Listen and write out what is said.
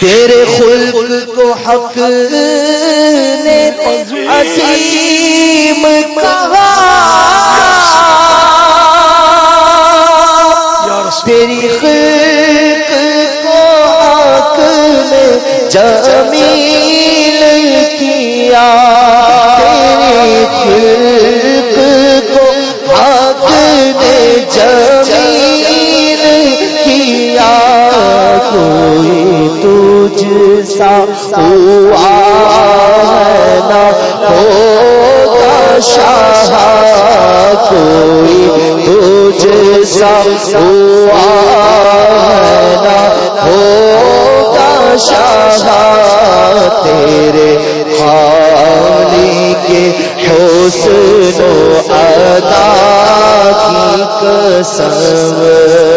تیرے خلق کو حق نے عظیم کہا۔ تیری خلق کو حق نے جمیل کیا۔ تیری خلق کو حق نے جمیل کیا۔ کوئی تجھ سا ہوا ہے نہ ہوگا شاہ کوئی تجھ سا ہوا ہے نہ ہوگا شاہ تیرے خالی کے حسن و ادا کی قسم